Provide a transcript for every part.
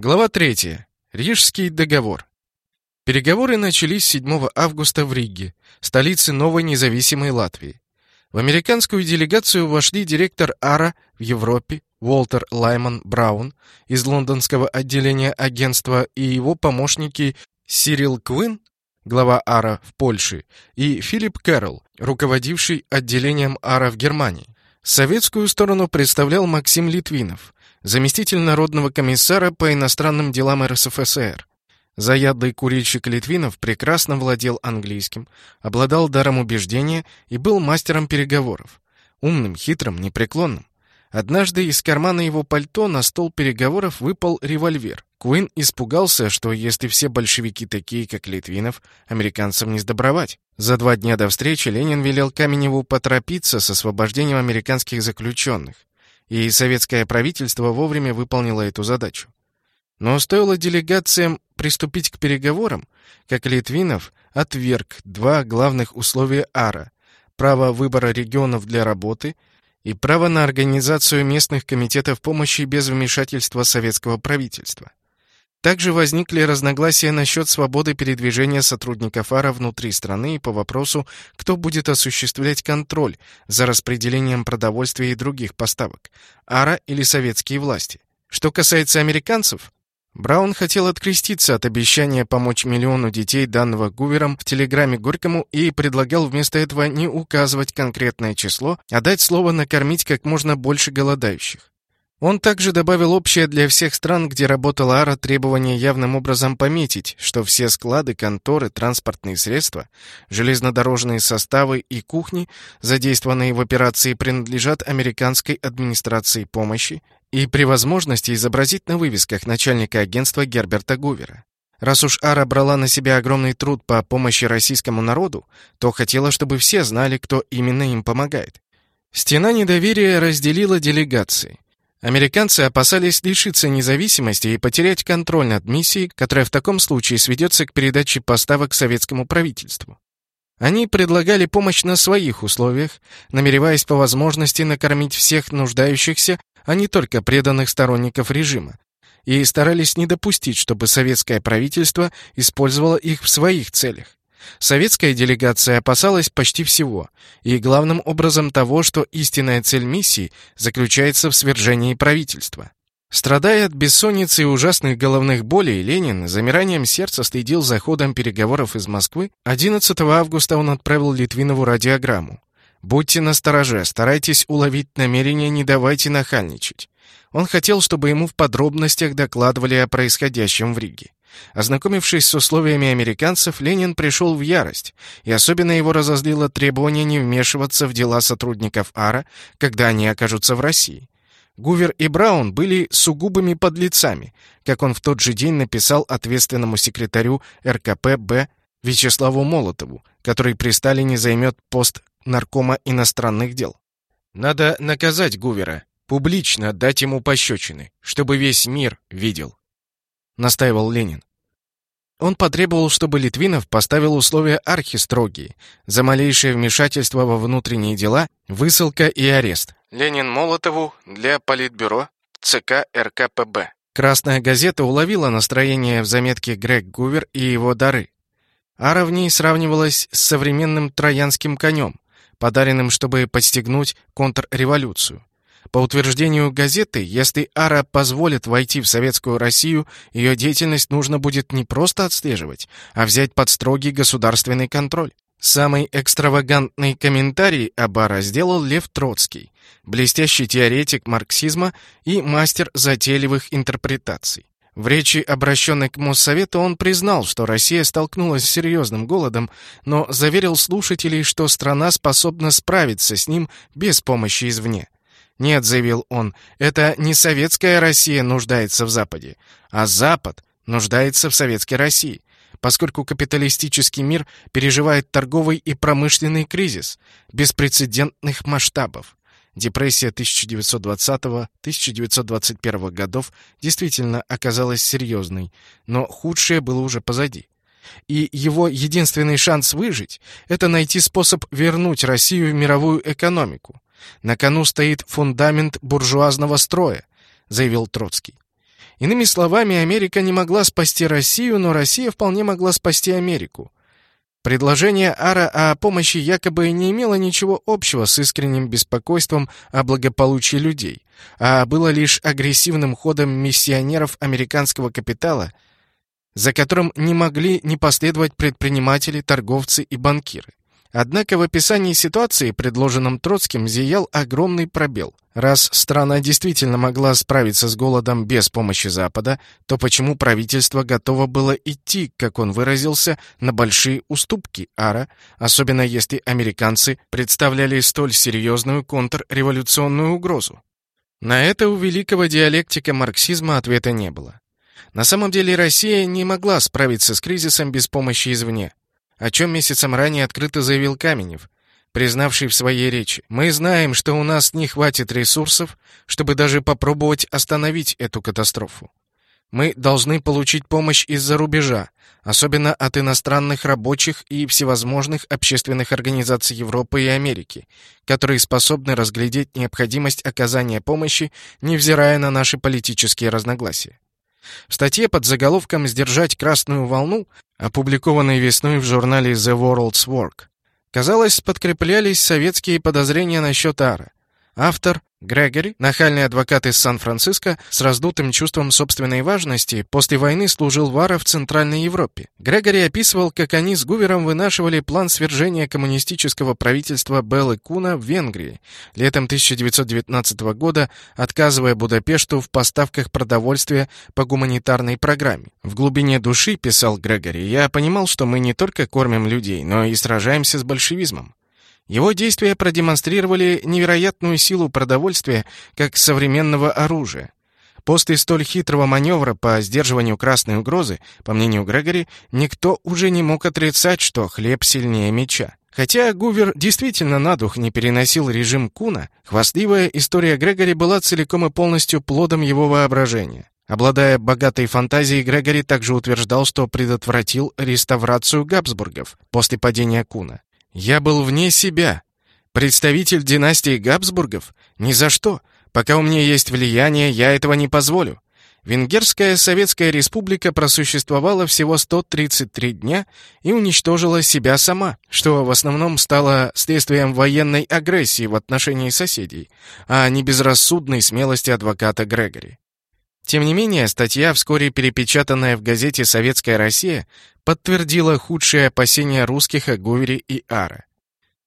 Глава 3. Рижский договор. Переговоры начались 7 августа в Риге, столице новой независимой Латвии. В американскую делегацию вошли директор АРА в Европе Уолтер Лайман Браун из лондонского отделения агентства и его помощники Сирил Квин, глава АРА в Польше, и Филипп Кэрролл, руководивший отделением АРА в Германии. Советскую сторону представлял Максим Литвинов, заместитель Народного комиссара по иностранным делам РСФСР. Заядлый курильщик Литвинов прекрасно владел английским, обладал даром убеждения и был мастером переговоров. Умным, хитрым, непреклонным. Однажды из кармана его пальто на стол переговоров выпал револьвер. Куин испугался, что если все большевики такие, как Литвинов, американцам не сдобровать. За два дня до встречи Ленин велел Каменеву поторопиться с освобождением американских заключенных и советское правительство вовремя выполнило эту задачу. Но стоило делегациям приступить к переговорам, как Литвинов отверг два главных условия АРА – право выбора регионов для работы и право на организацию местных комитетов помощи без вмешательства советского правительства. Также возникли разногласия насчет свободы передвижения сотрудников АРА внутри страны и по вопросу, кто будет осуществлять контроль за распределением продовольствия и других поставок – АРА или советские власти. Что касается американцев, Браун хотел откреститься от обещания помочь миллиону детей, данного Гувером в телеграмме Горькому, и предлагал вместо этого не указывать конкретное число, а дать слово накормить как можно больше голодающих. Он также добавил общее для всех стран, где работала АРА, требование явным образом пометить, что все склады, конторы, транспортные средства, железнодорожные составы и кухни, задействованные в операции, принадлежат американской администрации помощи и при возможности изобразить на вывесках начальника агентства Герберта Гувера. Раз уж Ара брала на себя огромный труд по помощи российскому народу, то хотела, чтобы все знали, кто именно им помогает. Стена недоверия разделила делегации. Американцы опасались лишиться независимости и потерять контроль над миссией, которая в таком случае сведется к передаче поставок советскому правительству. Они предлагали помощь на своих условиях, намереваясь по возможности накормить всех нуждающихся, а не только преданных сторонников режима, и старались не допустить, чтобы советское правительство использовало их в своих целях. Советская делегация опасалась почти всего, и главным образом того, что истинная цель миссии заключается в свержении правительства. Страдая от бессонницы и ужасных головных болей, Ленин замиранием сердца следил за ходом переговоров из Москвы. 11 августа он отправил Литвинову радиограмму. «Будьте настороже, старайтесь уловить намерения, не давайте нахальничать». Он хотел, чтобы ему в подробностях докладывали о происходящем в Риге. Ознакомившись с условиями американцев, Ленин пришел в ярость, и особенно его разозлило требование не вмешиваться в дела сотрудников АРА, когда они окажутся в России. Гувер и Браун были сугубыми подлецами, как он в тот же день написал ответственному секретарю РКП Б. Вячеславу Молотову, который при Сталине займет пост наркома иностранных дел. Надо наказать Гувера, публично дать ему пощечины, чтобы весь мир видел настаивал Ленин. Он потребовал, чтобы Литвинов поставил условия архистрогие. За малейшее вмешательство во внутренние дела – высылка и арест. Ленин Молотову для Политбюро ЦК РКПБ. Красная газета уловила настроение в заметке Грег Гувер и его дары. Ара в ней сравнивалась с современным троянским конем, подаренным, чтобы подстегнуть контрреволюцию. По утверждению газеты, если Ара позволит войти в советскую Россию, ее деятельность нужно будет не просто отслеживать, а взять под строгий государственный контроль. Самый экстравагантный комментарий об Ара сделал Лев Троцкий, блестящий теоретик марксизма и мастер затейливых интерпретаций. В речи, обращенной к Моссовету, он признал, что Россия столкнулась с серьезным голодом, но заверил слушателей, что страна способна справиться с ним без помощи извне. «Нет», — заявил он, — «это не советская Россия нуждается в Западе, а Запад нуждается в советской России, поскольку капиталистический мир переживает торговый и промышленный кризис беспрецедентных масштабов. Депрессия 1920-1921 годов действительно оказалась серьезной, но худшее было уже позади. И его единственный шанс выжить — это найти способ вернуть Россию в мировую экономику. На кону стоит фундамент буржуазного строя, заявил Троцкий. Иными словами, Америка не могла спасти Россию, но Россия вполне могла спасти Америку. Предложение Ара о помощи якобы не имело ничего общего с искренним беспокойством о благополучии людей, а было лишь агрессивным ходом миссионеров американского капитала, за которым не могли не последовать предприниматели, торговцы и банкиры. Однако в описании ситуации, предложенном Троцким, зиял огромный пробел. Раз страна действительно могла справиться с голодом без помощи Запада, то почему правительство готово было идти, как он выразился, на большие уступки Ара, особенно если американцы представляли столь серьезную контрреволюционную угрозу? На это у великого диалектика марксизма ответа не было. На самом деле Россия не могла справиться с кризисом без помощи извне о чем месяцем ранее открыто заявил Каменев, признавший в своей речи. «Мы знаем, что у нас не хватит ресурсов, чтобы даже попробовать остановить эту катастрофу. Мы должны получить помощь из-за рубежа, особенно от иностранных рабочих и всевозможных общественных организаций Европы и Америки, которые способны разглядеть необходимость оказания помощи, невзирая на наши политические разногласия. В статье под заголовком «Сдержать красную волну», опубликованной весной в журнале The World's Work, казалось, подкреплялись советские подозрения насчет Ара. Автор Грегори, нахальный адвокат из Сан-Франциско, с раздутым чувством собственной важности, после войны служил Вара в Центральной Европе. Грегори описывал, как они с Гувером вынашивали план свержения коммунистического правительства Беллы Куна в Венгрии летом 1919 года, отказывая Будапешту в поставках продовольствия по гуманитарной программе. В глубине души, писал Грегори, я понимал, что мы не только кормим людей, но и сражаемся с большевизмом. Его действия продемонстрировали невероятную силу продовольствия как современного оружия. После столь хитрого маневра по сдерживанию красной угрозы, по мнению Грегори, никто уже не мог отрицать, что хлеб сильнее меча. Хотя Гувер действительно на дух не переносил режим Куна, хвастливая история Грегори была целиком и полностью плодом его воображения. Обладая богатой фантазией, Грегори также утверждал, что предотвратил реставрацию Габсбургов после падения Куна. Я был вне себя. Представитель династии Габсбургов? Ни за что. Пока у меня есть влияние, я этого не позволю. Венгерская Советская Республика просуществовала всего 133 дня и уничтожила себя сама, что в основном стало следствием военной агрессии в отношении соседей, а не безрассудной смелости адвоката Грегори. Тем не менее, статья, вскоре перепечатанная в газете «Советская Россия», подтвердила худшие опасения русских о Гувере и Ара.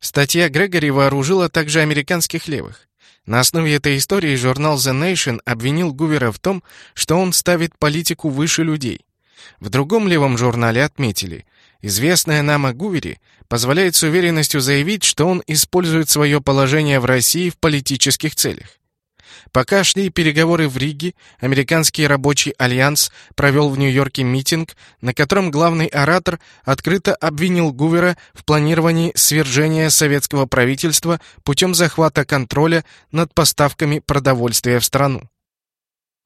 Статья Грегори вооружила также американских левых. На основе этой истории журнал The Nation обвинил Гувера в том, что он ставит политику выше людей. В другом левом журнале отметили, известная нам о Гувере позволяет с уверенностью заявить, что он использует свое положение в России в политических целях. Пока шли переговоры в Риге, американский рабочий альянс провел в Нью-Йорке митинг, на котором главный оратор открыто обвинил Гувера в планировании свержения советского правительства путем захвата контроля над поставками продовольствия в страну.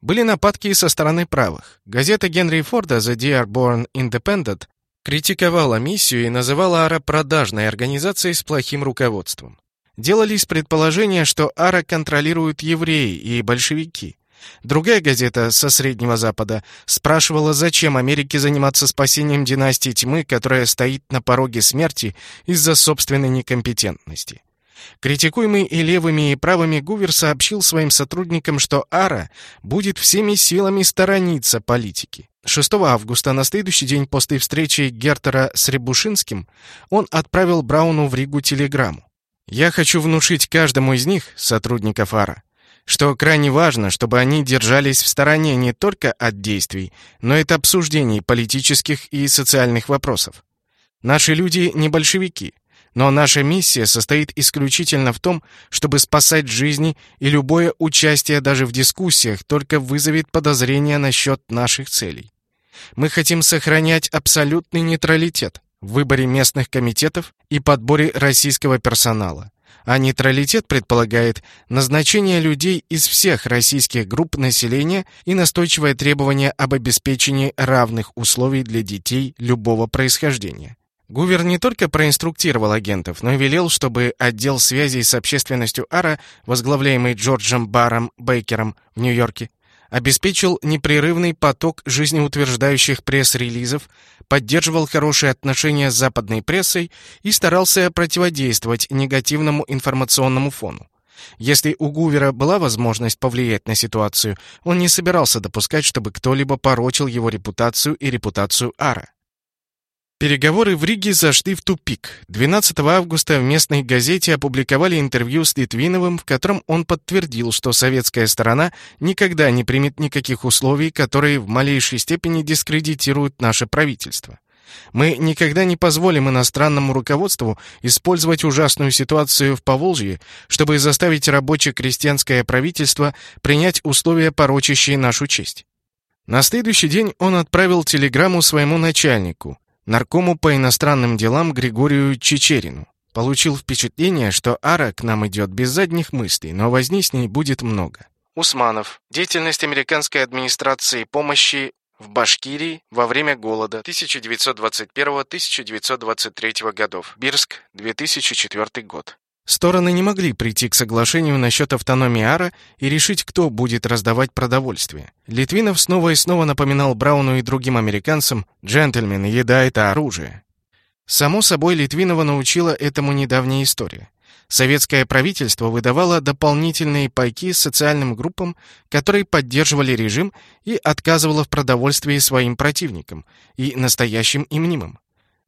Были нападки и со стороны правых. Газета Генри Форда The Dearborn Independent критиковала миссию и называла Ара продажной организацией с плохим руководством. Делались предположения, что Ара контролируют евреи и большевики. Другая газета со Среднего Запада спрашивала, зачем Америке заниматься спасением династии тьмы, которая стоит на пороге смерти из-за собственной некомпетентности. Критикуемый и левыми, и правыми Гувер сообщил своим сотрудникам, что Ара будет всеми силами сторониться политики. 6 августа, на следующий день после встречи Гертера с Рябушинским, он отправил Брауну в Ригу телеграмму. Я хочу внушить каждому из них, сотрудников АРА, что крайне важно, чтобы они держались в стороне не только от действий, но и от обсуждений политических и социальных вопросов. Наши люди не большевики, но наша миссия состоит исключительно в том, чтобы спасать жизни, и любое участие даже в дискуссиях только вызовет подозрения насчет наших целей. Мы хотим сохранять абсолютный нейтралитет, в выборе местных комитетов и подборе российского персонала. А нейтралитет предполагает назначение людей из всех российских групп населения и настойчивое требование об обеспечении равных условий для детей любого происхождения. Гувер не только проинструктировал агентов, но и велел, чтобы отдел связей с общественностью АРА, возглавляемый Джорджем Баром Бейкером в Нью-Йорке, обеспечил непрерывный поток жизнеутверждающих пресс-релизов, поддерживал хорошие отношения с западной прессой и старался противодействовать негативному информационному фону. Если у Гувера была возможность повлиять на ситуацию, он не собирался допускать, чтобы кто-либо порочил его репутацию и репутацию Ара. Переговоры в Риге зашли в тупик. 12 августа в местной газете опубликовали интервью с Литвиновым, в котором он подтвердил, что советская сторона никогда не примет никаких условий, которые в малейшей степени дискредитируют наше правительство. Мы никогда не позволим иностранному руководству использовать ужасную ситуацию в Поволжье, чтобы заставить рабоче-крестьянское правительство принять условия, порочащие нашу честь. На следующий день он отправил телеграмму своему начальнику, наркому по иностранным делам Григорию Чечерину. Получил впечатление, что Ара к нам идет без задних мыслей, но возни с ней будет много. Усманов. Деятельность американской администрации помощи в Башкирии во время голода 1921-1923 годов. Бирск, 2004 год. Стороны не могли прийти к соглашению насчет автономии Ара и решить, кто будет раздавать продовольствие. Литвинов снова и снова напоминал Брауну и другим американцам «Джентльмены, еда — это оружие». Само собой, Литвинова научила этому недавняя история. Советское правительство выдавало дополнительные пайки социальным группам, которые поддерживали режим и отказывало в продовольствии своим противникам и настоящим и мнимым.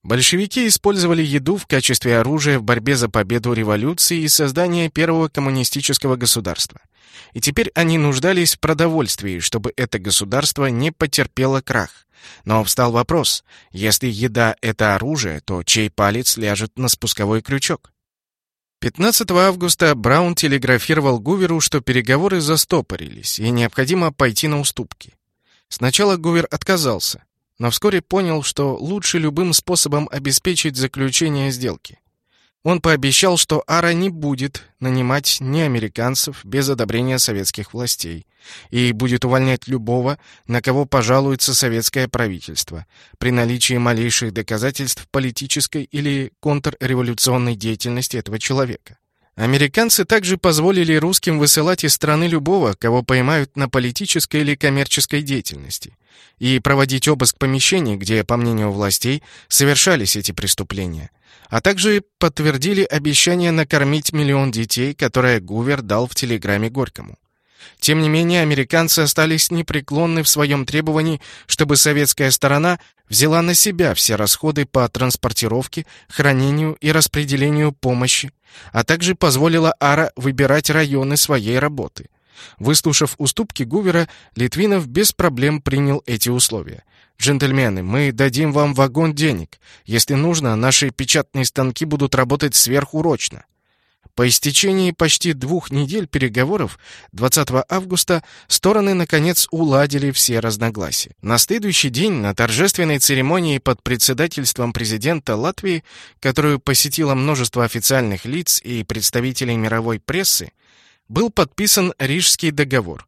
Большевики использовали еду в качестве оружия в борьбе за победу революции и создание первого коммунистического государства. И теперь они нуждались в продовольствии, чтобы это государство не потерпело крах. Но встал вопрос, если еда — это оружие, то чей палец ляжет на спусковой крючок? 15 августа Браун телеграфировал Гуверу, что переговоры застопорились и необходимо пойти на уступки. Сначала Гувер отказался, но вскоре понял, что лучше любым способом обеспечить заключение сделки. Он пообещал, что Ара не будет нанимать ни американцев без одобрения советских властей и будет увольнять любого, на кого пожалуется советское правительство, при наличии малейших доказательств политической или контрреволюционной деятельности этого человека. Американцы также позволили русским высылать из страны любого, кого поймают на политической или коммерческой деятельности – и проводить обыск помещений, где, по мнению властей, совершались эти преступления, а также подтвердили обещание накормить миллион детей, которое Гувер дал в телеграмме Горькому. Тем не менее, американцы остались непреклонны в своем требовании, чтобы советская сторона взяла на себя все расходы по транспортировке, хранению и распределению помощи, а также позволила Ара выбирать районы своей работы. Выслушав уступки Гувера, Литвинов без проблем принял эти условия. «Джентльмены, мы дадим вам вагон денег. Если нужно, наши печатные станки будут работать сверхурочно». По истечении почти двух недель переговоров 20 августа стороны наконец уладили все разногласия. На следующий день на торжественной церемонии под председательством президента Латвии, которую посетило множество официальных лиц и представителей мировой прессы, был подписан Рижский договор.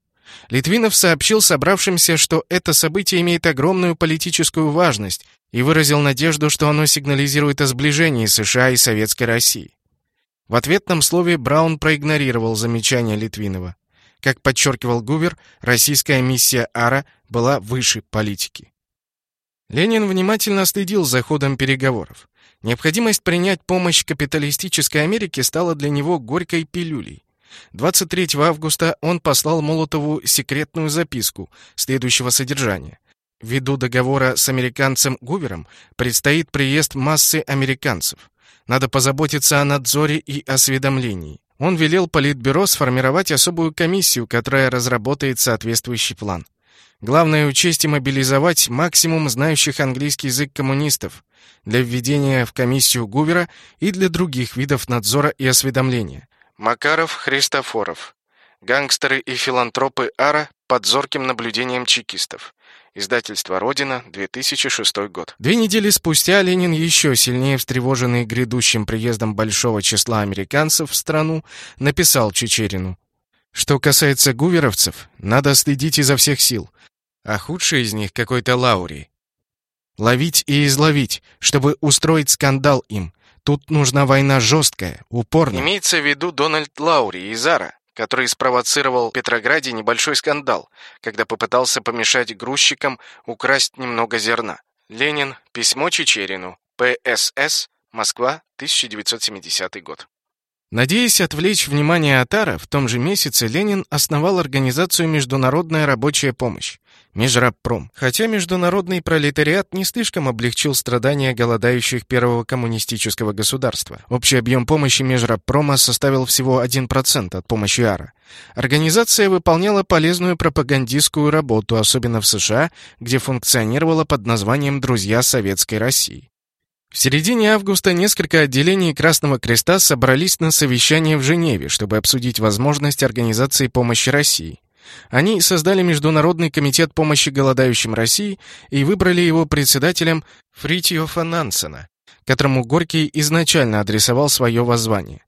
Литвинов сообщил собравшимся, что это событие имеет огромную политическую важность и выразил надежду, что оно сигнализирует о сближении США и Советской России. В ответном слове Браун проигнорировал замечание Литвинова. Как подчеркивал Гувер, российская миссия АРА была выше политики. Ленин внимательно следил за ходом переговоров. Необходимость принять помощь капиталистической Америке стала для него горькой пилюлей. 23 августа он послал Молотову секретную записку следующего содержания. Ввиду договора с американцем Гувером предстоит приезд массы американцев. Надо позаботиться о надзоре и осведомлении. Он велел Политбюро сформировать особую комиссию, которая разработает соответствующий план. Главное учесть и мобилизовать максимум знающих английский язык коммунистов для введения в комиссию Гувера и для других видов надзора и осведомления. Макаров, Христофоров. Гангстеры и филантропы Ара под зорким наблюдением чекистов. Издательство «Родина», 2006 год. Две недели спустя Ленин, еще сильнее встревоженный грядущим приездом большого числа американцев в страну, написал Чечерину. Что касается гуверовцев, надо следить изо всех сил. А худший из них какой-то Лаури. Ловить и изловить, чтобы устроить скандал им, Тут нужна война жесткая, упорная. Имеется в виду Дональд Лаури из Ара, который спровоцировал в Петрограде небольшой скандал, когда попытался помешать грузчикам украсть немного зерна. Ленин. Письмо Чечерину. ПСС. Москва. 1970 год. Надеясь отвлечь внимание Атара, в том же месяце Ленин основал организацию «Международная рабочая помощь» Межрабпром. Хотя международный пролетариат не слишком облегчил страдания голодающих первого коммунистического государства. Общий объем помощи Межрабпрома составил всего 1% от помощи АРА. Организация выполняла полезную пропагандистскую работу, особенно в США, где функционировала под названием «Друзья Советской России». В середине августа несколько отделений Красного Креста собрались на совещание в Женеве, чтобы обсудить возможность организации помощи России. Они создали Международный комитет помощи голодающим России и выбрали его председателем Фритьофа Нансена, которому Горький изначально адресовал свое воззвание.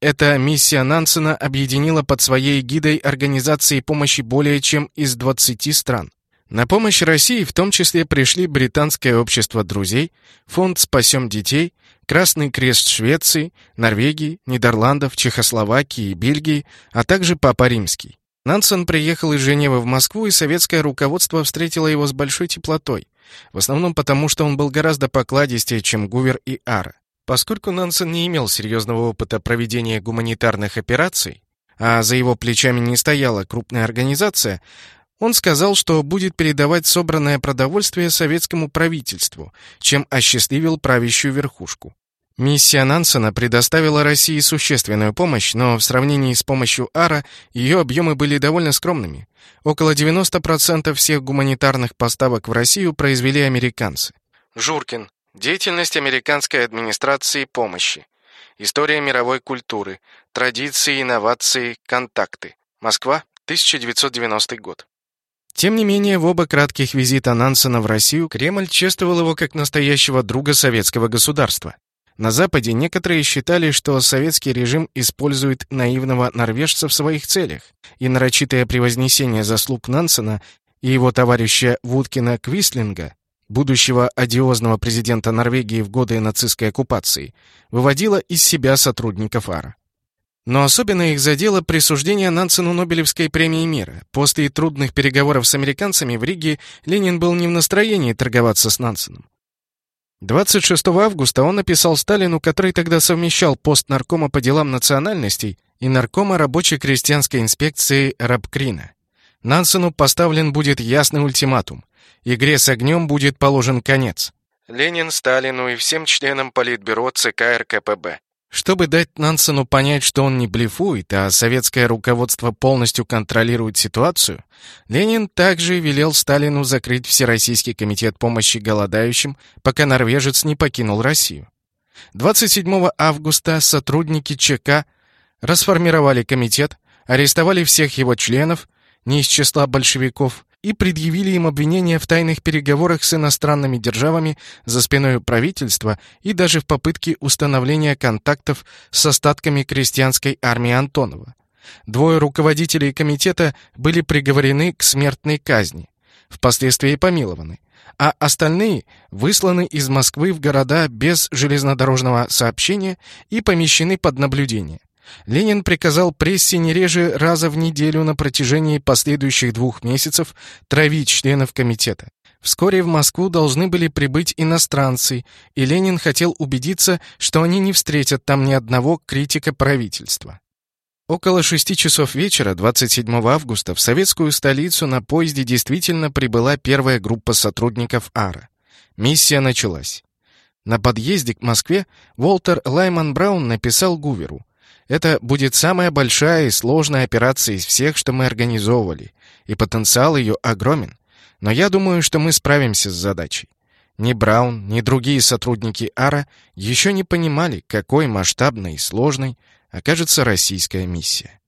Эта миссия Нансена объединила под своей гидой организации помощи более чем из 20 стран. На помощь России в том числе пришли Британское общество друзей, Фонд «Спасем детей», Красный крест Швеции, Норвегии, Нидерландов, Чехословакии и Бельгии, а также Папа Римский. Нансен приехал из Женевы в Москву, и советское руководство встретило его с большой теплотой, в основном потому, что он был гораздо покладистее, чем Гувер и Ара. Поскольку Нансен не имел серьезного опыта проведения гуманитарных операций, а за его плечами не стояла крупная организация, он сказал, что будет передавать собранное продовольствие советскому правительству, чем осчастливил правящую верхушку. Миссия Нансена предоставила России существенную помощь, но в сравнении с помощью АРА ее объемы были довольно скромными. Около 90% всех гуманитарных поставок в Россию произвели американцы. Журкин. Деятельность американской администрации помощи. История мировой культуры. Традиции, инновации, контакты. Москва, 1990 год. Тем не менее, в оба кратких визита Нансена в Россию Кремль чествовал его как настоящего друга советского государства. На Западе некоторые считали, что советский режим использует наивного норвежца в своих целях, и нарочитое превознесение заслуг Нансена и его товарища Вудкина Квислинга, будущего одиозного президента Норвегии в годы нацистской оккупации, выводило из себя сотрудников АРА. Но особенно их задело присуждение Нансену Нобелевской премии мира. После трудных переговоров с американцами в Риге Ленин был не в настроении торговаться с Нансеном. 26 августа он написал Сталину, который тогда совмещал пост наркома по делам национальностей и наркома рабочей крестьянской инспекции Рабкрина. Нансену поставлен будет ясный ультиматум. Игре с огнем будет положен конец. Ленин Сталину и всем членам Политбюро ЦК РКПБ. Чтобы дать Нансену понять, что он не блефует, а советское руководство полностью контролирует ситуацию, Ленин также велел Сталину закрыть Всероссийский комитет помощи голодающим, пока норвежец не покинул Россию. 27 августа сотрудники ЧК расформировали комитет, арестовали всех его членов, не из числа большевиков, и предъявили им обвинения в тайных переговорах с иностранными державами за спиной правительства и даже в попытке установления контактов с остатками крестьянской армии Антонова. Двое руководителей комитета были приговорены к смертной казни, впоследствии помилованы, а остальные высланы из Москвы в города без железнодорожного сообщения и помещены под наблюдение. Ленин приказал прессе не реже раза в неделю на протяжении последующих двух месяцев травить членов комитета. Вскоре в Москву должны были прибыть иностранцы, и Ленин хотел убедиться, что они не встретят там ни одного критика правительства. Около шести часов вечера 27 августа в советскую столицу на поезде действительно прибыла первая группа сотрудников АРА. Миссия началась. На подъезде к Москве Уолтер Лайман Браун написал Гуверу это будет самая большая и сложная операция из всех, что мы организовывали, и потенциал ее огромен. Но я думаю, что мы справимся с задачей. Ни Браун, ни другие сотрудники АРА еще не понимали, какой масштабной и сложной окажется российская миссия.